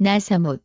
나사못.